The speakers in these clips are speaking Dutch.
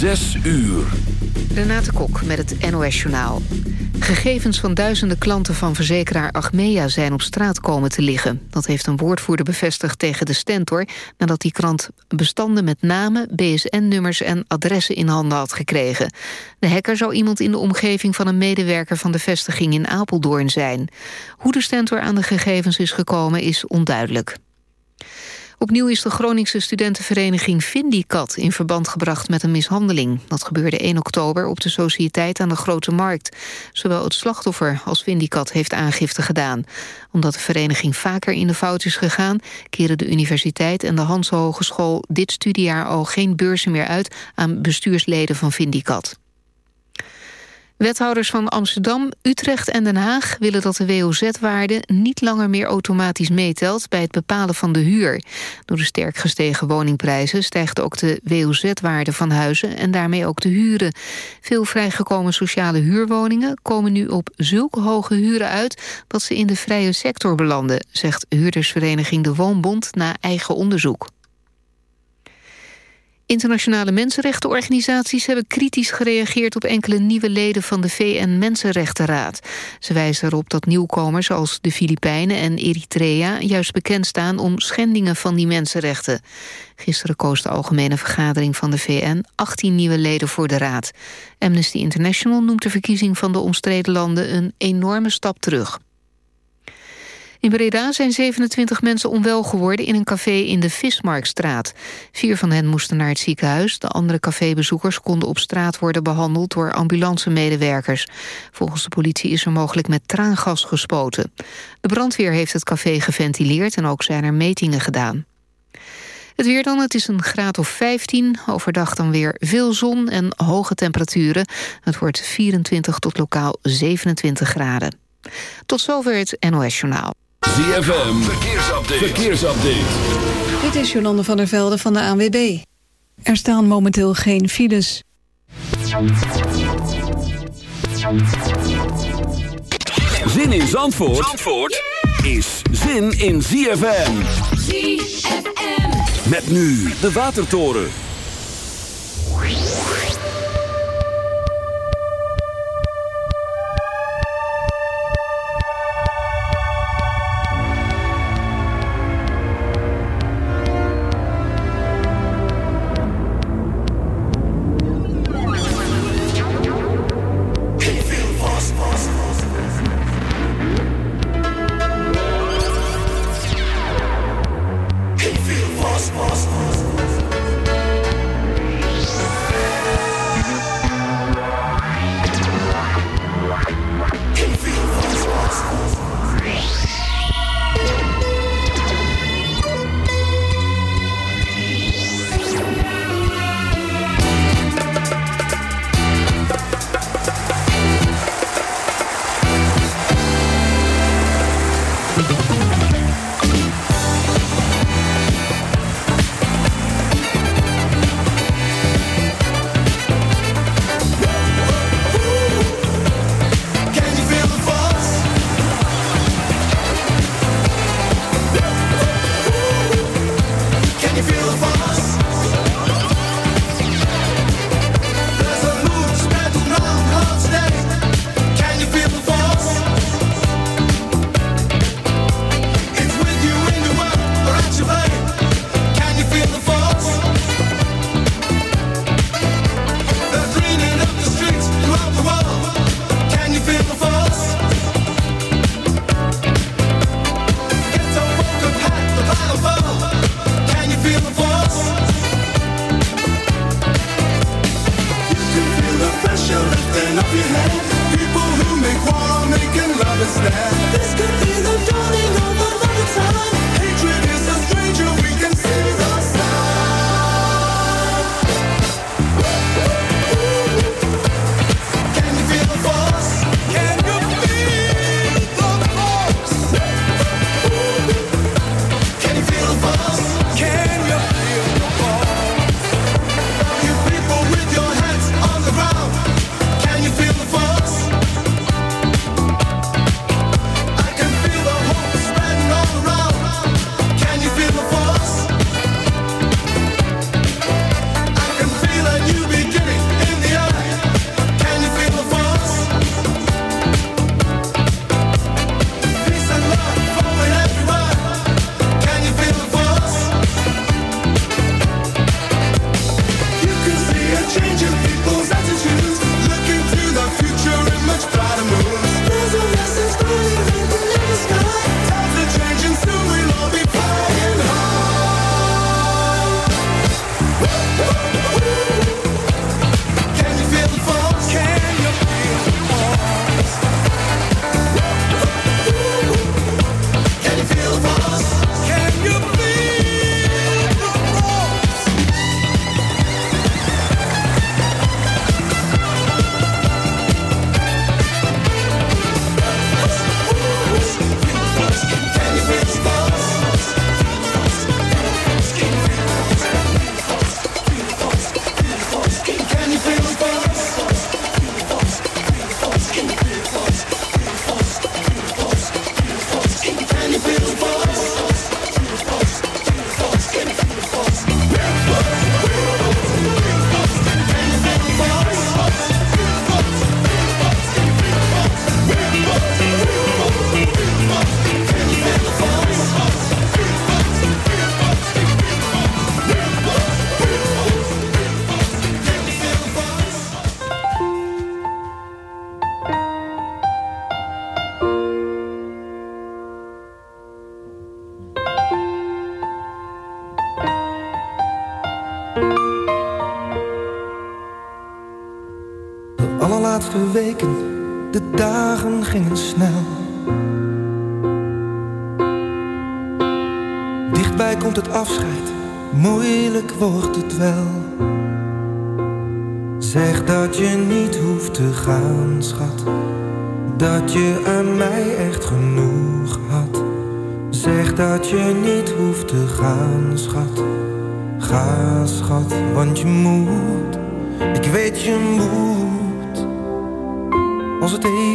Zes uur. Renate Kok met het NOS Journaal. Gegevens van duizenden klanten van verzekeraar Achmea zijn op straat komen te liggen. Dat heeft een woordvoerder bevestigd tegen de Stentor... nadat die krant bestanden met namen, BSN-nummers en adressen in handen had gekregen. De hacker zou iemand in de omgeving van een medewerker van de vestiging in Apeldoorn zijn. Hoe de Stentor aan de gegevens is gekomen is onduidelijk. Opnieuw is de Groningse studentenvereniging Vindicat in verband gebracht met een mishandeling. Dat gebeurde 1 oktober op de Sociëteit aan de Grote Markt. Zowel het slachtoffer als Vindicat heeft aangifte gedaan. Omdat de vereniging vaker in de fout is gegaan... keren de universiteit en de Hanse Hogeschool dit studiejaar al geen beurzen meer uit... aan bestuursleden van Vindicat. Wethouders van Amsterdam, Utrecht en Den Haag willen dat de WOZ-waarde niet langer meer automatisch meetelt bij het bepalen van de huur. Door de sterk gestegen woningprijzen stijgt ook de WOZ-waarde van huizen en daarmee ook de huren. Veel vrijgekomen sociale huurwoningen komen nu op zulke hoge huren uit dat ze in de vrije sector belanden, zegt huurdersvereniging De Woonbond na eigen onderzoek. Internationale mensenrechtenorganisaties hebben kritisch gereageerd op enkele nieuwe leden van de VN-Mensenrechtenraad. Ze wijzen erop dat nieuwkomers als de Filipijnen en Eritrea juist bekend staan om schendingen van die mensenrechten. Gisteren koos de Algemene Vergadering van de VN 18 nieuwe leden voor de raad. Amnesty International noemt de verkiezing van de omstreden landen een enorme stap terug. In Breda zijn 27 mensen onwel geworden in een café in de Vismarktstraat. Vier van hen moesten naar het ziekenhuis. De andere cafébezoekers konden op straat worden behandeld door ambulancemedewerkers. Volgens de politie is er mogelijk met traangas gespoten. De brandweer heeft het café geventileerd en ook zijn er metingen gedaan. Het weer dan, het is een graad of 15. Overdag dan weer veel zon en hoge temperaturen. Het wordt 24 tot lokaal 27 graden. Tot zover het NOS Journaal. ZFM, verkeersupdate. verkeersupdate. Dit is Jolande van der Velde van de ANWB. Er staan momenteel geen files. Zin in Zandvoort, Zandvoort is zin in ZFM. ZFM. Met nu de Watertoren.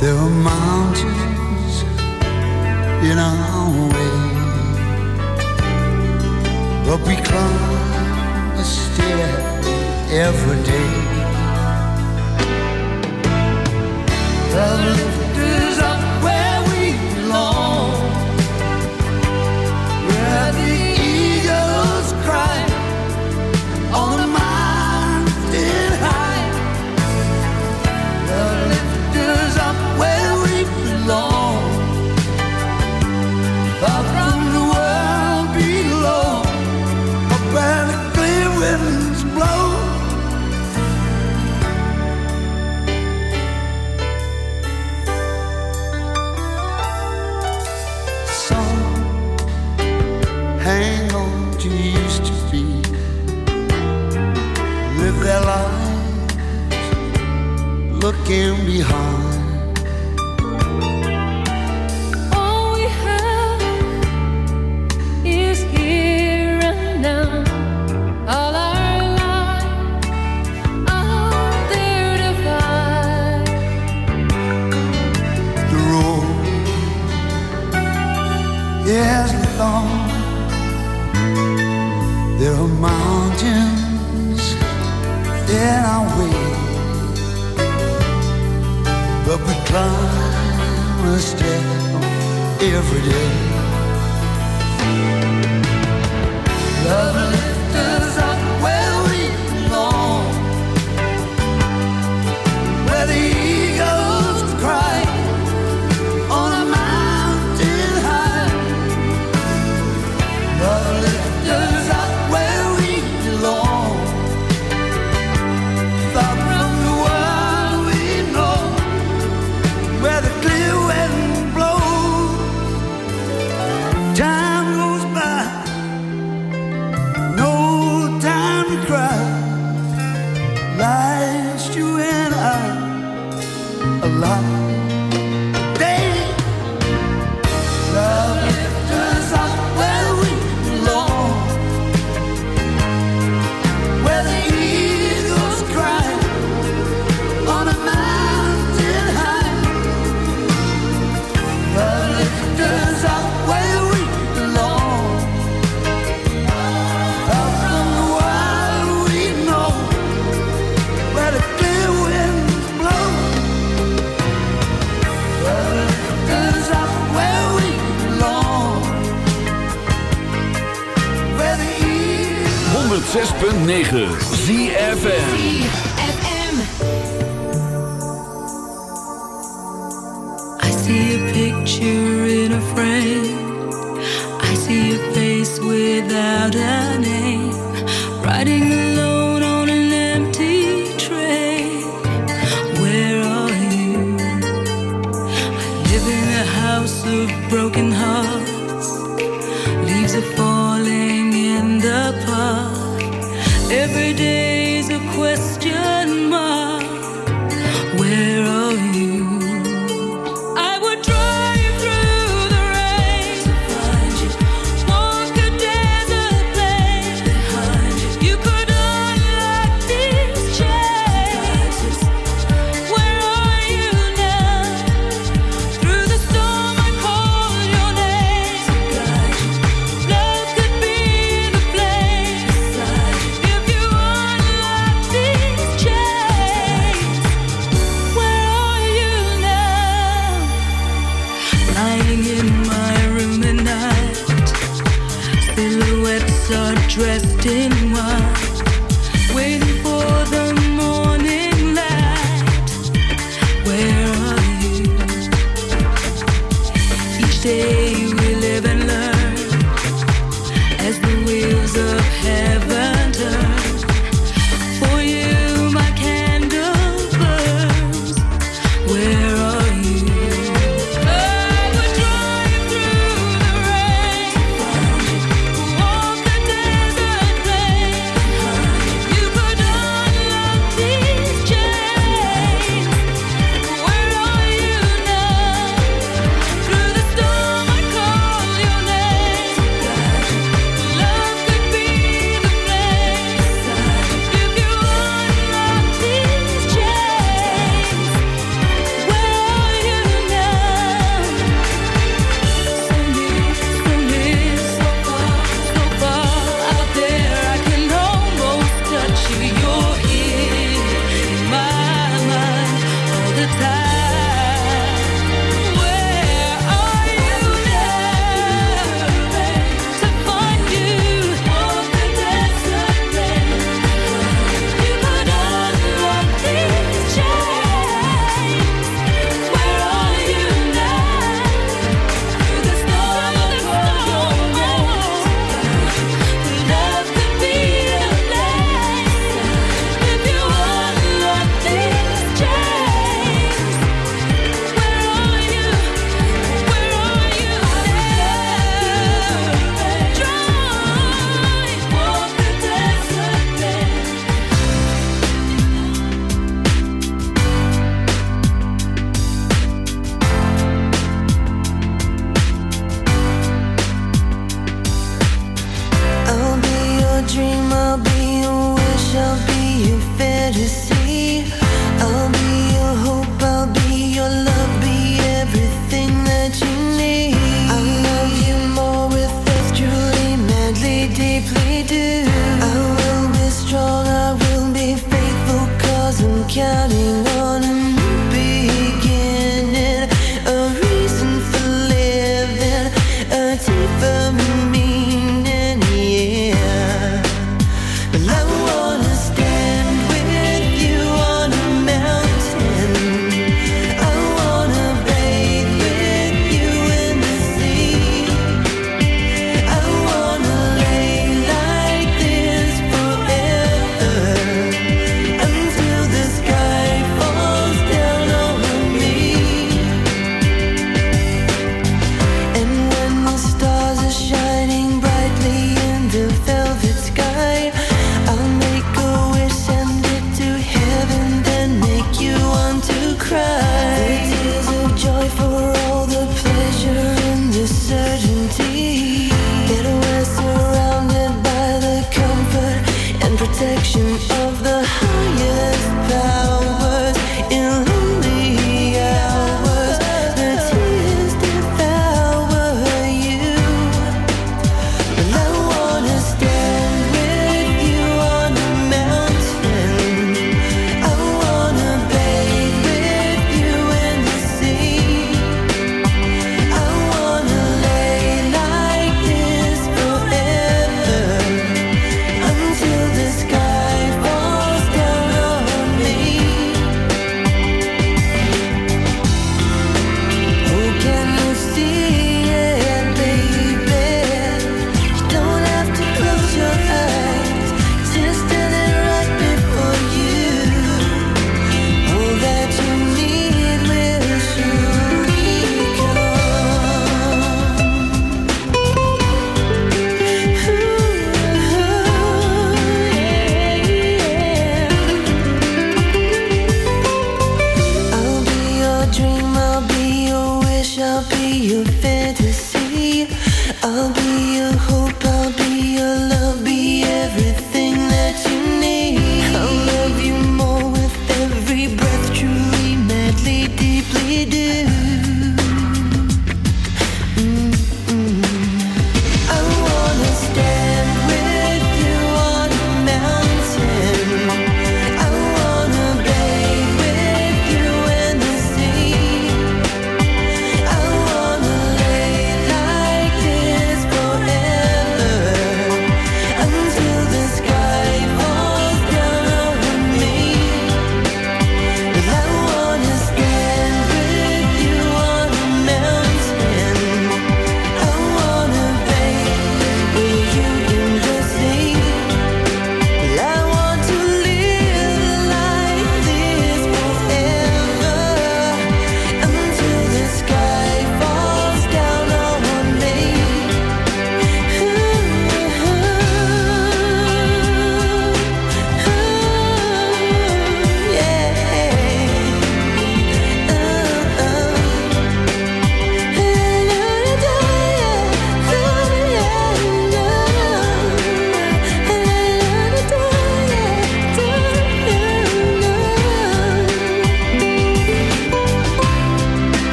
There were mountains in our way, but we climb a stair every day. The can be hard. every day.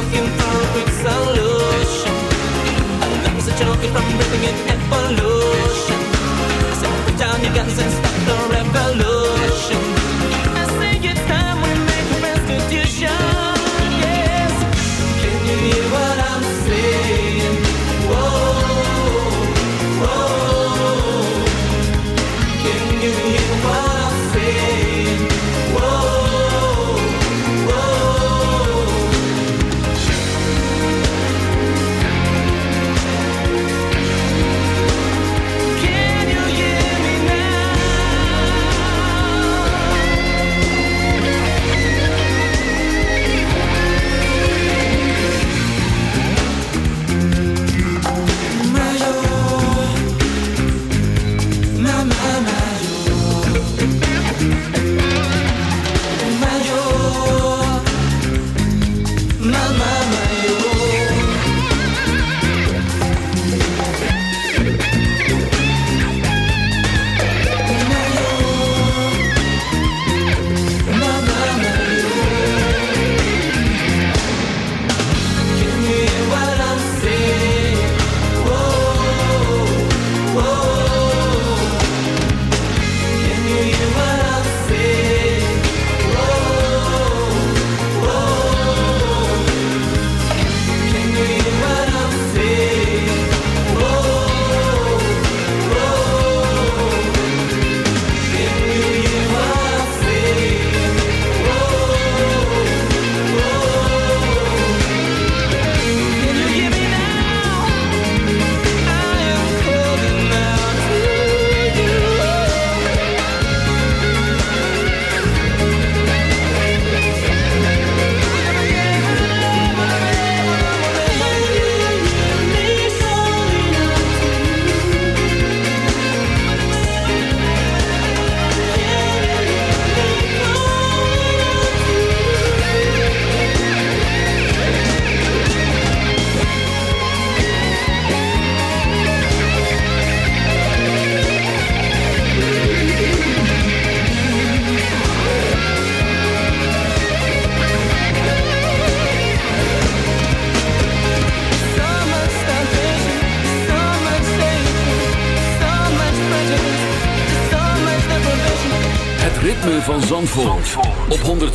looking for a quick solution. I'm looking such a looking from breathing in evolution. So put down your guns and stop.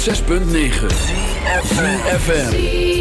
106.9 FM.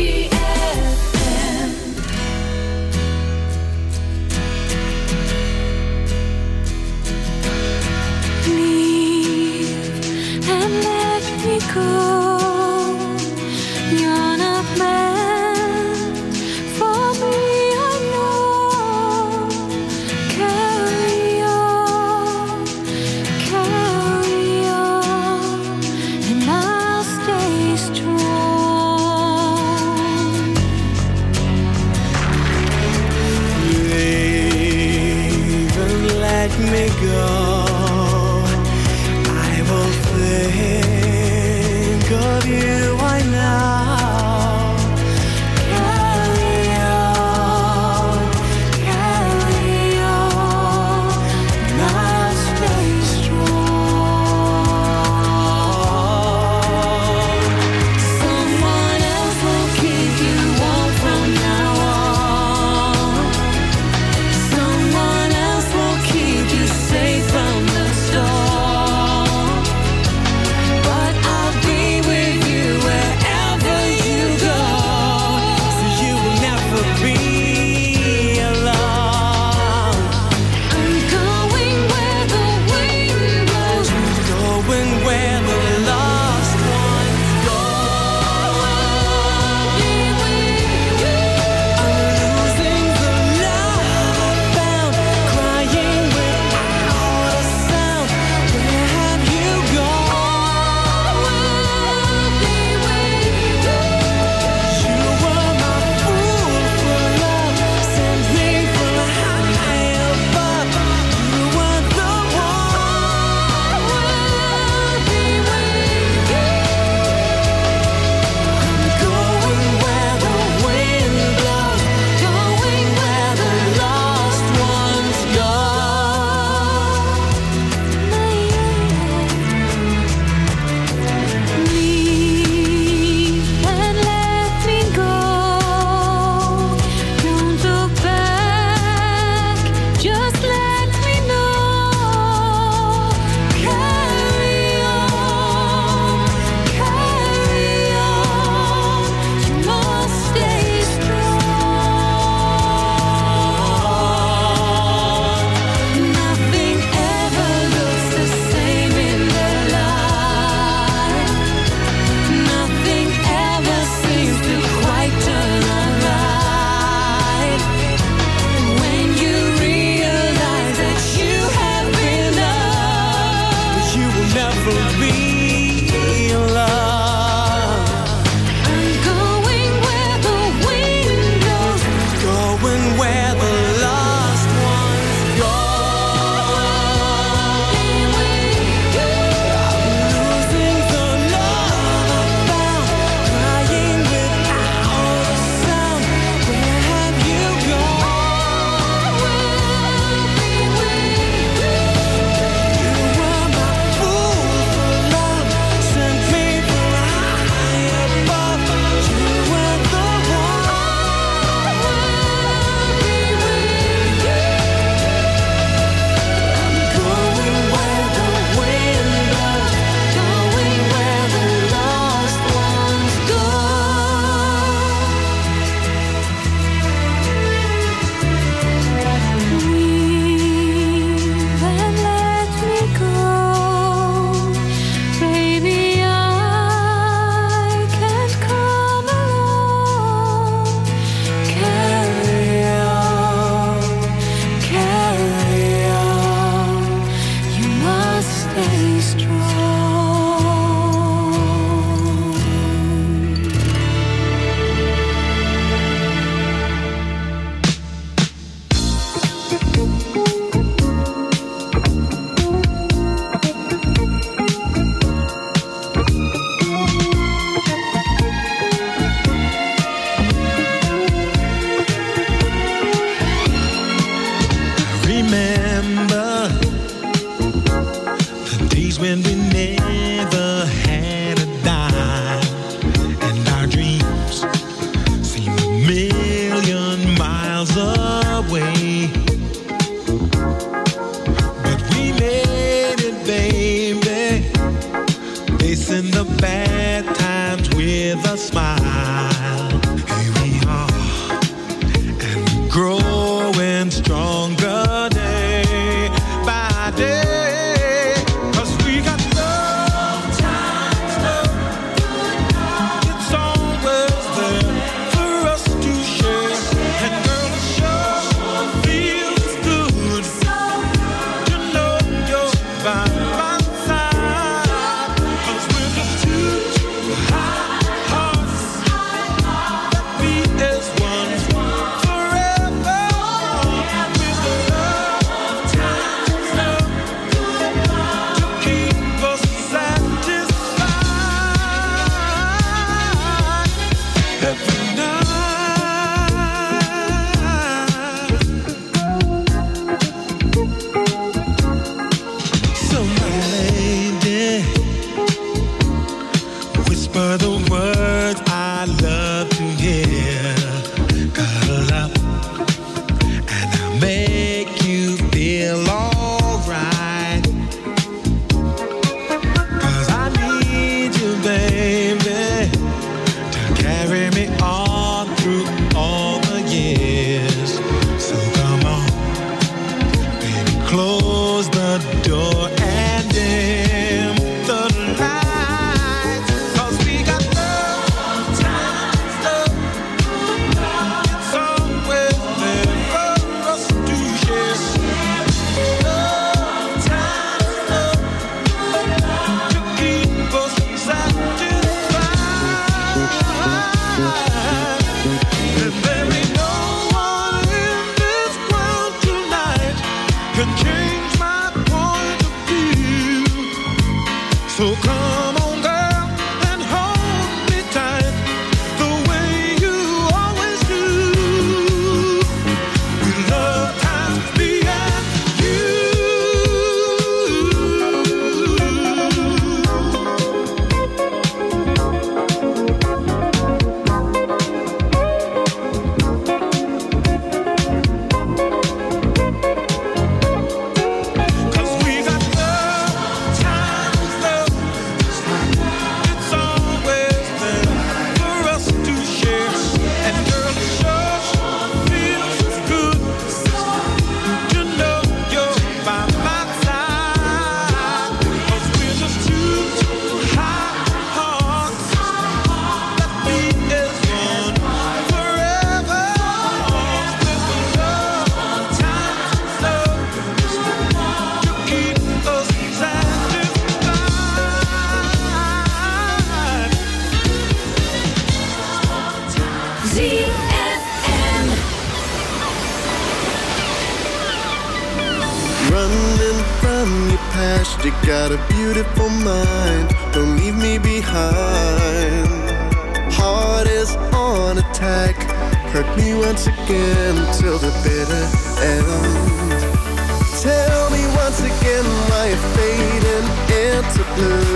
love.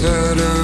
turn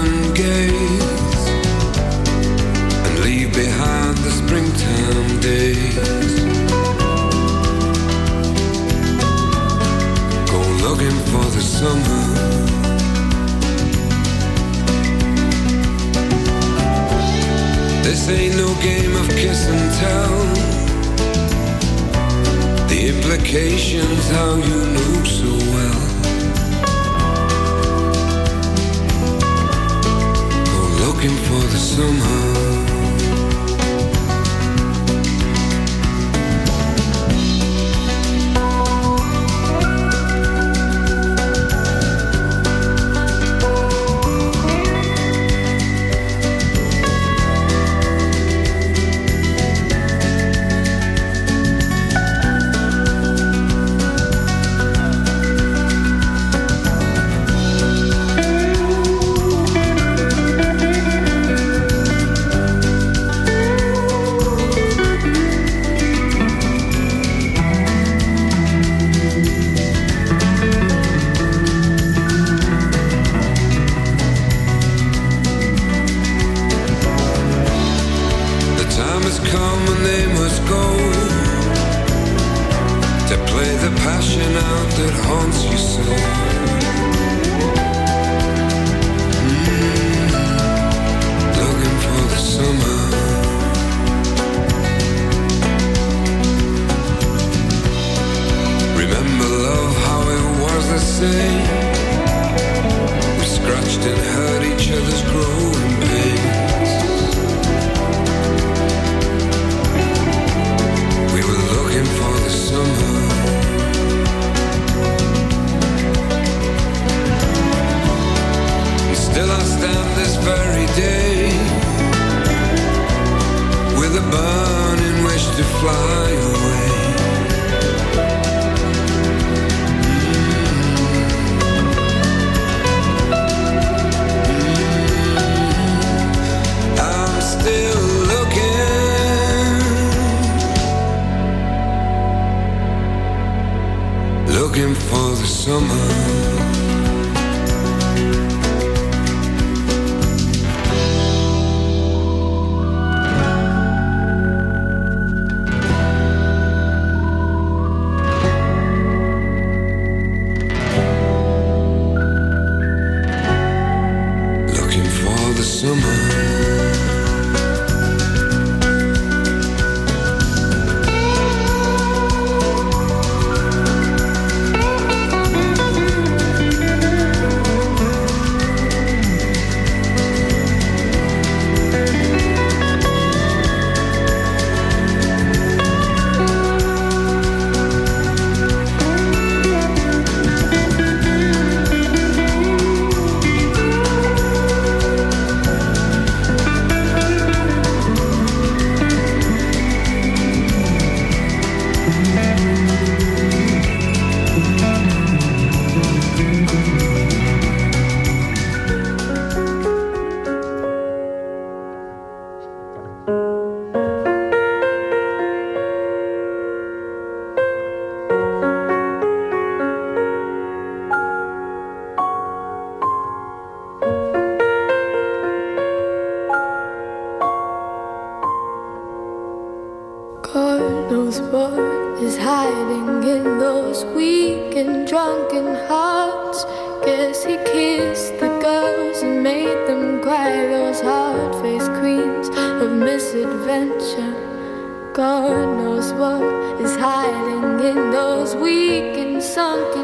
adventure. God knows what is hiding in those weak and sunken.